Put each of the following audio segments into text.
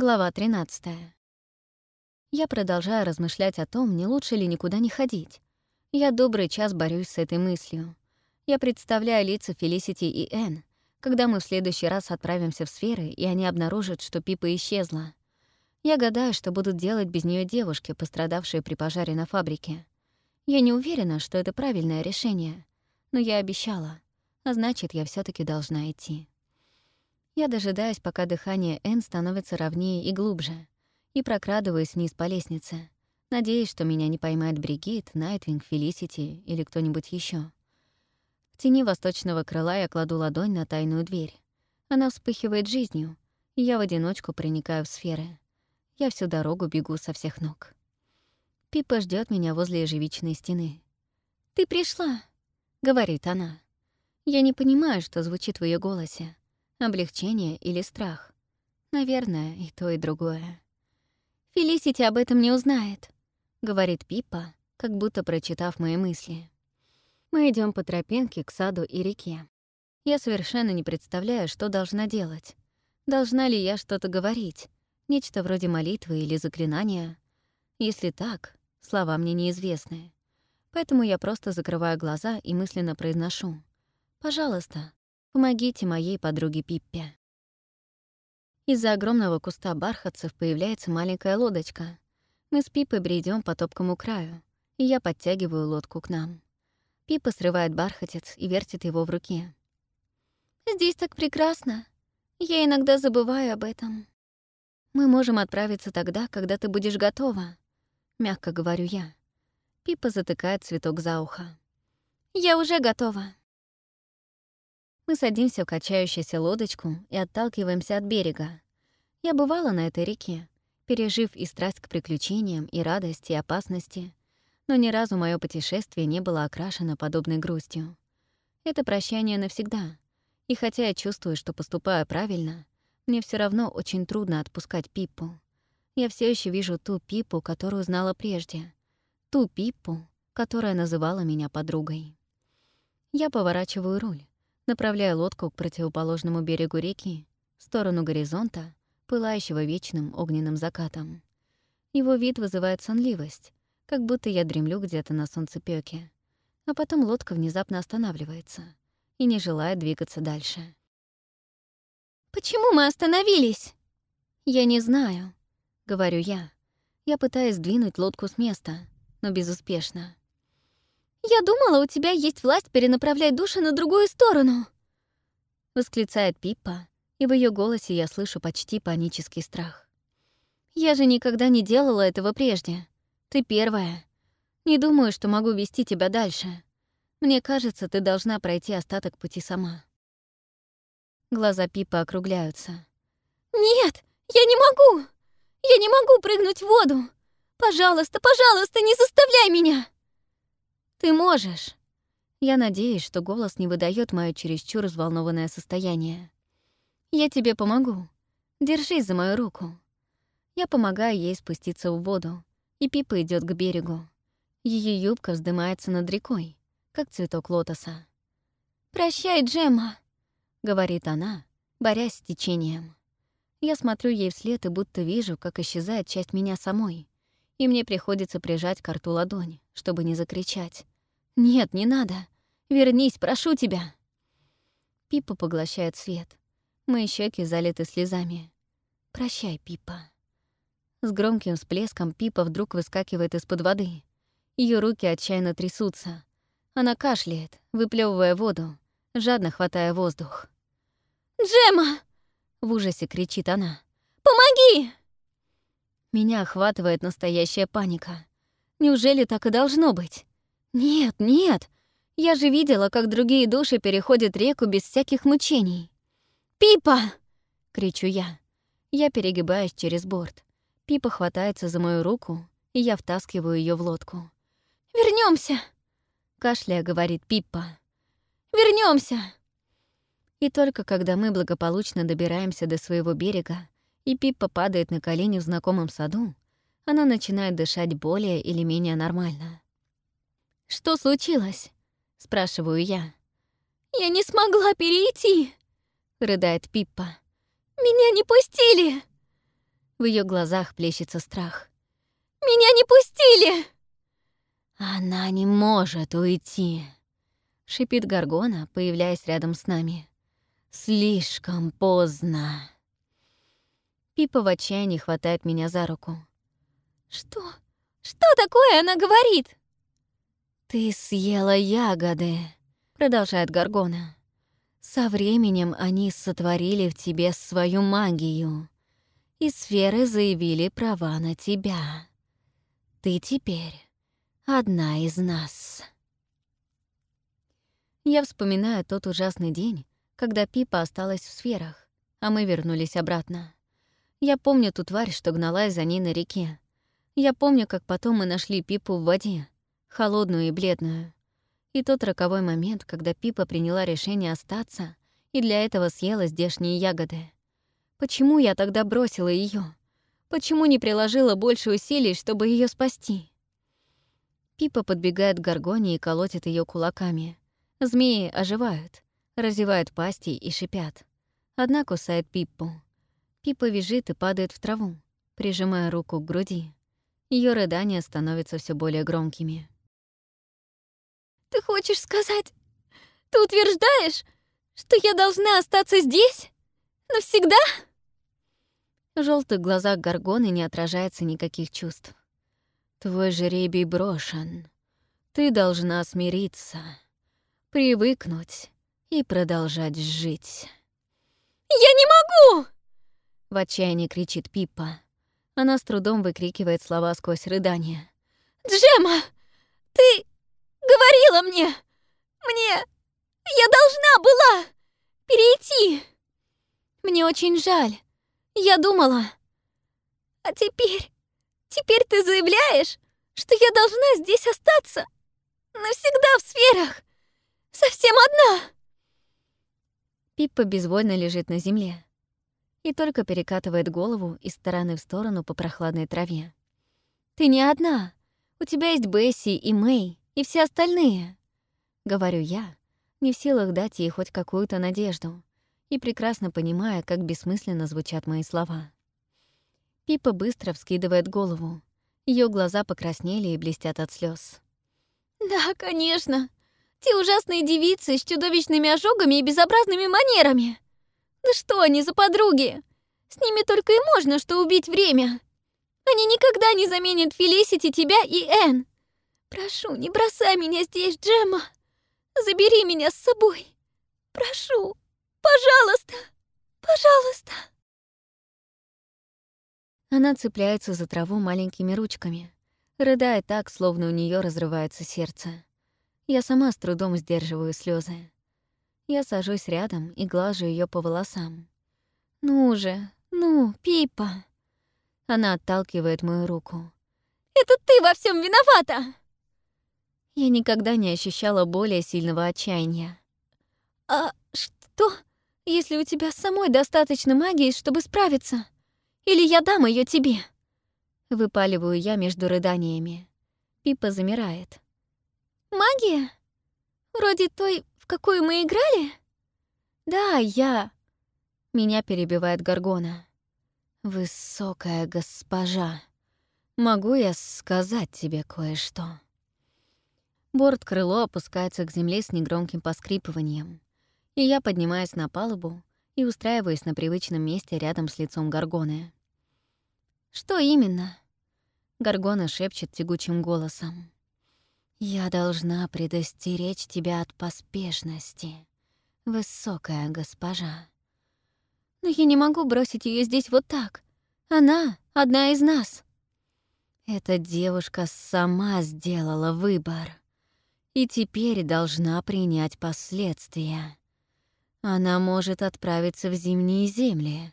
Глава 13. Я продолжаю размышлять о том, не лучше ли никуда не ходить. Я добрый час борюсь с этой мыслью. Я представляю лица Фелисити и Энн, когда мы в следующий раз отправимся в сферы, и они обнаружат, что Пипа исчезла. Я гадаю, что будут делать без нее девушки, пострадавшие при пожаре на фабрике. Я не уверена, что это правильное решение, но я обещала, а значит, я все таки должна идти. Я дожидаюсь, пока дыхание Энн становится ровнее и глубже, и прокрадываюсь вниз по лестнице, надеясь, что меня не поймает Бригит, Найтвинг, Фелисити или кто-нибудь еще. В тени восточного крыла я кладу ладонь на тайную дверь. Она вспыхивает жизнью, и я в одиночку проникаю в сферы. Я всю дорогу бегу со всех ног. Пипа ждет меня возле ежевичной стены. «Ты пришла», — говорит она. Я не понимаю, что звучит в ее голосе, Облегчение или страх? Наверное, и то, и другое. «Фелисити об этом не узнает», — говорит Пипа, как будто прочитав мои мысли. Мы идем по тропинке к саду и реке. Я совершенно не представляю, что должна делать. Должна ли я что-то говорить? Нечто вроде молитвы или заклинания? Если так, слова мне неизвестны. Поэтому я просто закрываю глаза и мысленно произношу. «Пожалуйста, Помогите моей подруге Пиппе. Из-за огромного куста бархатцев появляется маленькая лодочка. Мы с Пиппой бредем по топкому краю, и я подтягиваю лодку к нам. Пипа срывает бархатец и вертит его в руке. «Здесь так прекрасно. Я иногда забываю об этом. Мы можем отправиться тогда, когда ты будешь готова», — мягко говорю я. Пипа затыкает цветок за ухо. «Я уже готова». Мы садимся в качающуюся лодочку и отталкиваемся от берега. Я бывала на этой реке, пережив и страсть к приключениям, и радость, и опасности, но ни разу мое путешествие не было окрашено подобной грустью. Это прощание навсегда, и хотя я чувствую, что поступаю правильно, мне все равно очень трудно отпускать Пиппу. Я все еще вижу ту Пиппу, которую знала прежде, ту Пиппу, которая называла меня подругой. Я поворачиваю руль направляя лодку к противоположному берегу реки, в сторону горизонта, пылающего вечным огненным закатом. Его вид вызывает сонливость, как будто я дремлю где-то на солнцепёке. А потом лодка внезапно останавливается и не желает двигаться дальше. «Почему мы остановились?» «Я не знаю», — говорю я. Я пытаюсь сдвинуть лодку с места, но безуспешно. «Я думала, у тебя есть власть перенаправлять души на другую сторону!» Восклицает Пиппа, и в ее голосе я слышу почти панический страх. «Я же никогда не делала этого прежде. Ты первая. Не думаю, что могу вести тебя дальше. Мне кажется, ты должна пройти остаток пути сама». Глаза Пиппа округляются. «Нет, я не могу! Я не могу прыгнуть в воду! Пожалуйста, пожалуйста, не заставляй меня!» «Ты можешь!» Я надеюсь, что голос не выдает мое чересчур взволнованное состояние. «Я тебе помогу. Держись за мою руку». Я помогаю ей спуститься в воду, и Пипа идет к берегу. Ее юбка вздымается над рекой, как цветок лотоса. «Прощай, Джемма», — говорит она, борясь с течением. Я смотрю ей вслед и будто вижу, как исчезает часть меня самой, и мне приходится прижать к рту ладонь, чтобы не закричать. «Нет, не надо. Вернись, прошу тебя!» Пипа поглощает свет. Мои щеки залиты слезами. «Прощай, Пипа». С громким всплеском Пипа вдруг выскакивает из-под воды. Ее руки отчаянно трясутся. Она кашляет, выплевывая воду, жадно хватая воздух. «Джема!» — в ужасе кричит она. «Помоги!» Меня охватывает настоящая паника. Неужели так и должно быть? Нет, нет. Я же видела, как другие души переходят реку без всяких мучений. «Пипа!» — кричу я. Я перегибаюсь через борт. Пипа хватается за мою руку, и я втаскиваю ее в лодку. Вернемся, кашляя говорит Пиппа. Вернемся. И только когда мы благополучно добираемся до своего берега, и Пиппа падает на колени в знакомом саду, она начинает дышать более или менее нормально. «Что случилось?» — спрашиваю я. «Я не смогла перейти!» — рыдает Пиппа. «Меня не пустили!» В ее глазах плещется страх. «Меня не пустили!» «Она не может уйти!» — шипит Гаргона, появляясь рядом с нами. «Слишком поздно!» Пипа в отчаянии хватает меня за руку. «Что? Что такое она говорит?» «Ты съела ягоды», — продолжает Гаргона. «Со временем они сотворили в тебе свою магию, и сферы заявили права на тебя. Ты теперь одна из нас». Я вспоминаю тот ужасный день, когда Пипа осталась в сферах, а мы вернулись обратно. Я помню ту тварь, что гналась за ней на реке. Я помню, как потом мы нашли Пипу в воде, холодную и бледную. И тот роковой момент, когда Пипа приняла решение остаться и для этого съела здешние ягоды. Почему я тогда бросила ее? Почему не приложила больше усилий, чтобы ее спасти? Пипа подбегает к Гаргоне и колотит ее кулаками. Змеи оживают, разевают пасти и шипят. Одна кусает Пиппу. Пипа визжит и падает в траву, прижимая руку к груди. Ее рыдания становятся все более громкими. Ты хочешь сказать... Ты утверждаешь, что я должна остаться здесь? Навсегда?» В желтых глазах Гаргоны не отражается никаких чувств. «Твой жеребий брошен. Ты должна смириться, привыкнуть и продолжать жить». «Я не могу!» — в отчаянии кричит Пиппа. Она с трудом выкрикивает слова сквозь рыдания. «Джема, ты говорила мне! Мне... Я должна была перейти! Мне очень жаль. Я думала... А теперь... Теперь ты заявляешь, что я должна здесь остаться? Навсегда в сферах? Совсем одна?» Пиппа безвольно лежит на земле и только перекатывает голову из стороны в сторону по прохладной траве. «Ты не одна. У тебя есть Бесси и Мэй, и все остальные», — говорю я, не в силах дать ей хоть какую-то надежду, и прекрасно понимая, как бессмысленно звучат мои слова. Пипа быстро вскидывает голову. Ее глаза покраснели и блестят от слез. «Да, конечно. Те ужасные девицы с чудовищными ожогами и безобразными манерами. Да что они за подруги? С ними только и можно что убить время. Они никогда не заменят Фелисити, тебя и Энн. Прошу, не бросай меня здесь, Джемма. Забери меня с собой. Прошу, пожалуйста, пожалуйста. Она цепляется за траву маленькими ручками, рыдая так, словно у нее разрывается сердце. Я сама с трудом сдерживаю слезы. Я сажусь рядом и глажу ее по волосам. «Ну же, ну, Пипа!» Она отталкивает мою руку. «Это ты во всем виновата!» Я никогда не ощущала более сильного отчаяния. «А что, если у тебя самой достаточно магии, чтобы справиться? Или я дам ее тебе?» Выпаливаю я между рыданиями. Пипа замирает. «Магия? Вроде той какую мы играли?» «Да, я...» Меня перебивает Гаргона. «Высокая госпожа, могу я сказать тебе кое-что?» Борт-крыло опускается к земле с негромким поскрипыванием, и я поднимаюсь на палубу и устраиваюсь на привычном месте рядом с лицом Гаргоны. «Что именно?» Гаргона шепчет тягучим голосом. «Я должна предостеречь тебя от поспешности, высокая госпожа. Но я не могу бросить ее здесь вот так. Она — одна из нас». Эта девушка сама сделала выбор и теперь должна принять последствия. Она может отправиться в зимние земли,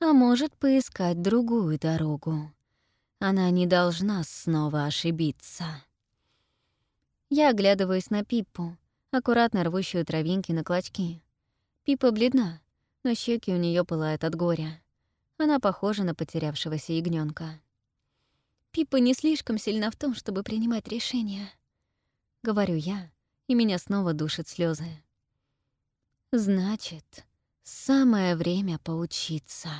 а может поискать другую дорогу. Она не должна снова ошибиться. Я оглядываюсь на Пиппу, аккуратно рвущую травинки на клочки. Пипа бледна, но щеки у нее пылают от горя. Она похожа на потерявшегося ягненка. Пипа не слишком сильна в том, чтобы принимать решения. Говорю я, и меня снова душат слезы. Значит, самое время поучиться.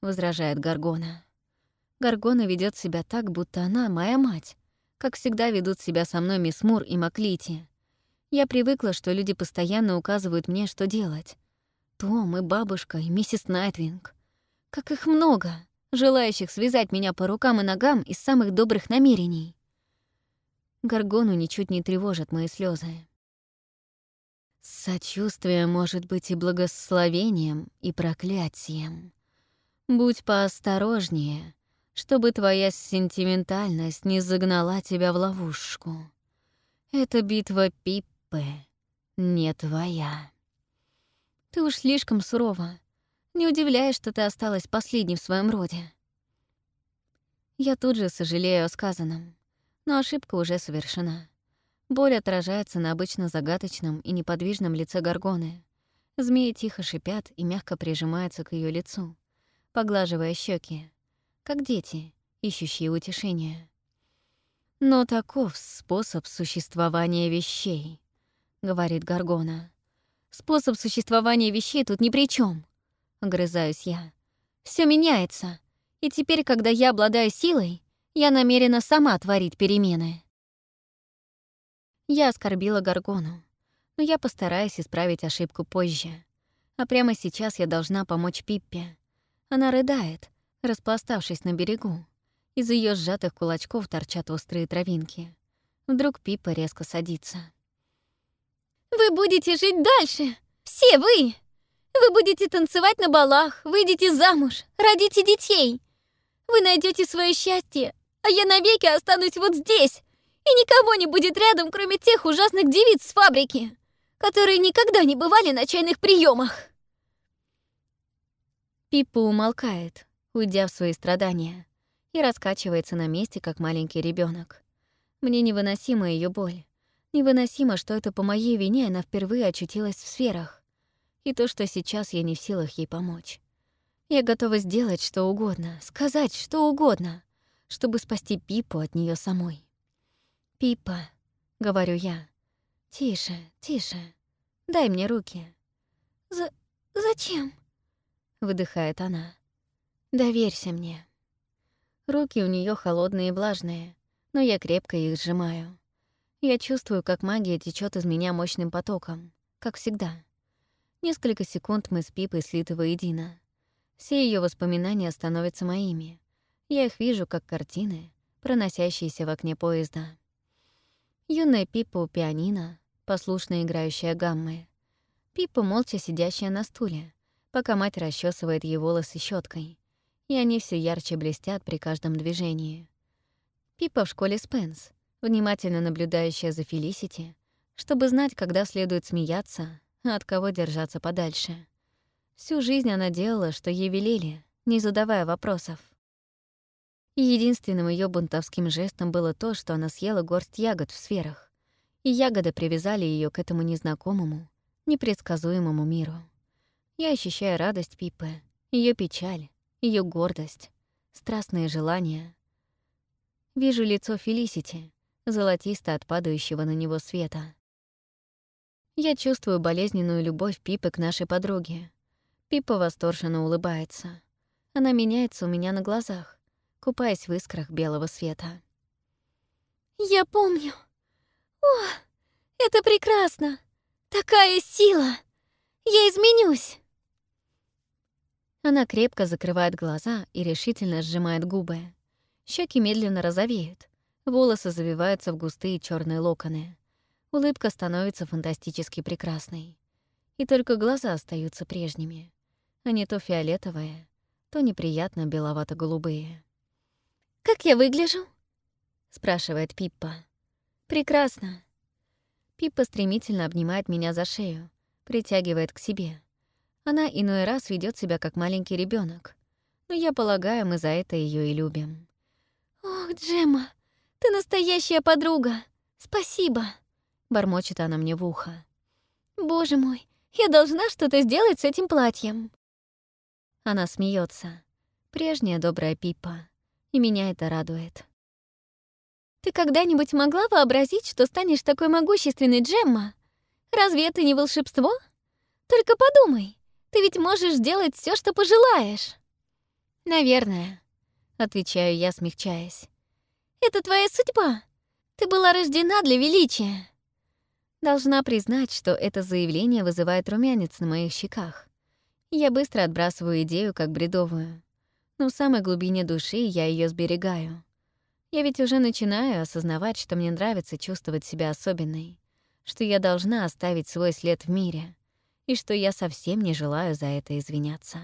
возражает Гаргона. Гаргона ведет себя так, будто она моя мать, как всегда ведут себя со мной мисс Мур и Маклити. Я привыкла, что люди постоянно указывают мне, что делать. Том и бабушка, и миссис Найтвинг. Как их много, желающих связать меня по рукам и ногам из самых добрых намерений. Гаргону ничуть не тревожат мои слезы. Сочувствие может быть и благословением, и проклятием. Будь поосторожнее, чтобы твоя сентиментальность не загнала тебя в ловушку. Это битва Пиппы, не твоя. Ты уж слишком сурова. Не удивляешь, что ты осталась последней в своем роде. Я тут же сожалею о сказанном, но ошибка уже совершена. Боль отражается на обычно загадочном и неподвижном лице Горгоны. Змеи тихо шипят и мягко прижимаются к ее лицу, поглаживая щеки, как дети, ищущие утешения. «Но таков способ существования вещей», — говорит Гаргона. «Способ существования вещей тут ни при чем, огрызаюсь я. Все меняется, и теперь, когда я обладаю силой, я намерена сама творить перемены». Я оскорбила Гаргону, но я постараюсь исправить ошибку позже. А прямо сейчас я должна помочь Пиппе. Она рыдает, распластавшись на берегу. Из ее сжатых кулачков торчат острые травинки. Вдруг Пиппа резко садится. «Вы будете жить дальше! Все вы! Вы будете танцевать на балах, выйдете замуж, родите детей! Вы найдете свое счастье, а я навеки останусь вот здесь, и никого не будет рядом, кроме тех ужасных девиц с фабрики, которые никогда не бывали на чайных приемах. Пиппа умолкает, уйдя в свои страдания, и раскачивается на месте, как маленький ребенок. Мне невыносима ее боль. Невыносимо, что это по моей вине она впервые очутилась в сферах. И то, что сейчас я не в силах ей помочь. Я готова сделать что угодно, сказать что угодно, чтобы спасти Пипу от нее самой. «Пипа», — говорю я. «Тише, тише. Дай мне руки». «За... зачем?» — выдыхает она. «Доверься мне». Руки у нее холодные и влажные, но я крепко их сжимаю. Я чувствую, как магия течет из меня мощным потоком, как всегда. Несколько секунд мы с Пипой слиты воедино. Все ее воспоминания становятся моими. Я их вижу, как картины, проносящиеся в окне поезда. Юная Пиппа у пианино, послушно играющая гаммы. Пиппа молча сидящая на стуле, пока мать расчесывает ей волосы щеткой, и они все ярче блестят при каждом движении. Пиппа в школе Спенс, внимательно наблюдающая за Фелисити, чтобы знать, когда следует смеяться, а от кого держаться подальше. Всю жизнь она делала, что ей велели, не задавая вопросов. Единственным ее бунтовским жестом было то, что она съела горсть ягод в сферах, и ягоды привязали ее к этому незнакомому, непредсказуемому миру. Я ощущаю радость Пипы, ее печаль, ее гордость, страстные желания. Вижу лицо Фелисити, золотисто от падающего на него света. Я чувствую болезненную любовь Пипы к нашей подруге. Пипа восторженно улыбается. Она меняется у меня на глазах купаясь в искрах белого света. «Я помню. О, это прекрасно! Такая сила! Я изменюсь!» Она крепко закрывает глаза и решительно сжимает губы. Щеки медленно розовеют, волосы завиваются в густые черные локоны. Улыбка становится фантастически прекрасной. И только глаза остаются прежними. Они то фиолетовые, то неприятно беловато-голубые. «Как я выгляжу?» — спрашивает Пиппа. «Прекрасно». Пиппа стремительно обнимает меня за шею, притягивает к себе. Она иной раз ведет себя как маленький ребенок, но я полагаю, мы за это ее и любим. «Ох, Джемма, ты настоящая подруга! Спасибо!» — бормочет она мне в ухо. «Боже мой, я должна что-то сделать с этим платьем!» Она смеется. Прежняя добрая Пиппа и меня это радует. «Ты когда-нибудь могла вообразить, что станешь такой могущественной, Джемма? Разве это не волшебство? Только подумай, ты ведь можешь сделать все, что пожелаешь». Наверное, отвечаю я, смягчаясь. Это твоя судьба. Ты была рождена для величия. Должна признать, что это заявление вызывает румянец на моих щеках. Я быстро отбрасываю идею как бредовую. Но в самой глубине души я ее сберегаю. Я ведь уже начинаю осознавать, что мне нравится чувствовать себя особенной, что я должна оставить свой след в мире и что я совсем не желаю за это извиняться.